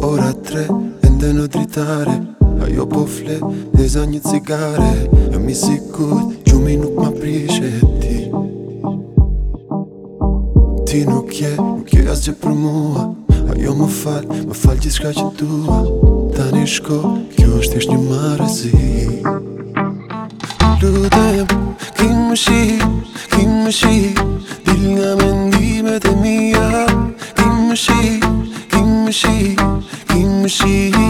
Ora tre, ende në dritare Ajo po fle, dhe za një cigare E mi si kut, gjumi nuk ma prishe ti Ti nuk je, nuk je asgje për mua Ajo më fal, më fal gjithsht ka që tua një shko, kjo është ishtë një marëzi Lutem, ki më shi, ki më shi Dil nga mendimet e mia Ki më shi, ki më shi më shirë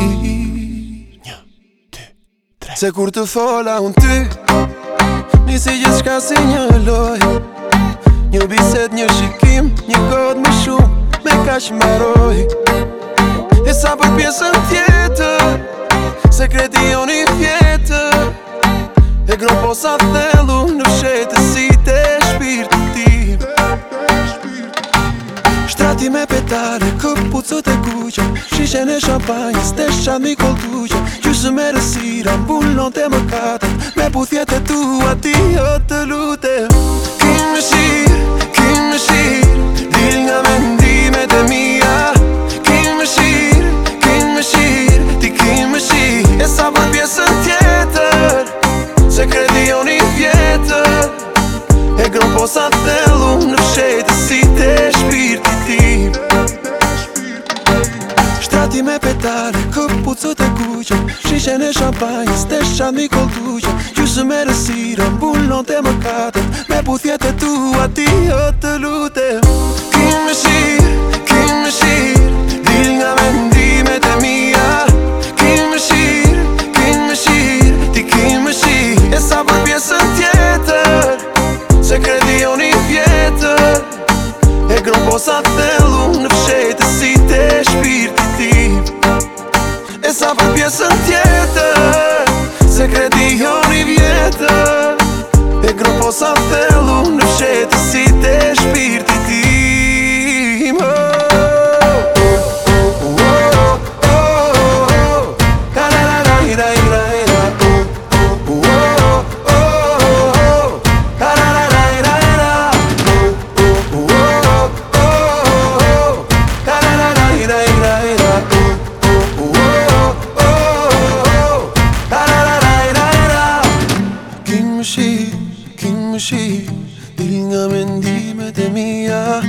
Se kur të fola unë ty Nisi gjithë shka si një loj Një biset, një shikim, një kod më shumë Me ka shmeroj E sa për pjesën tjetë Ti me petare, këpucët e kuqe Shishen e shampanjë, stesha një kolduqe Gjusë me rësira, mbullon të më kate Me puthjet e tu, ati jo të lute Kim në shirë, kim në shirë Dil nga mendimet e mija Kim në shirë, kim në shirë Ti kim në shirë E sa për pjesën tjetër Se kredi jo vjetër E grën posa të në shetër Si me petale, këpë për sot e kujë Shishen e shampajnë, s'tesha një këllë duqë Jusë me rësiron, vullon të më kate Me puthjet e tu, a ti o jo të lutë posapelu në fshetësit e shpirtit tim Kim she? Kim mushi Dilga mendime demiya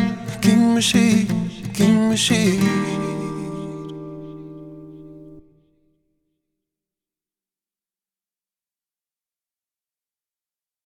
kimmiş? mushi Kim mushi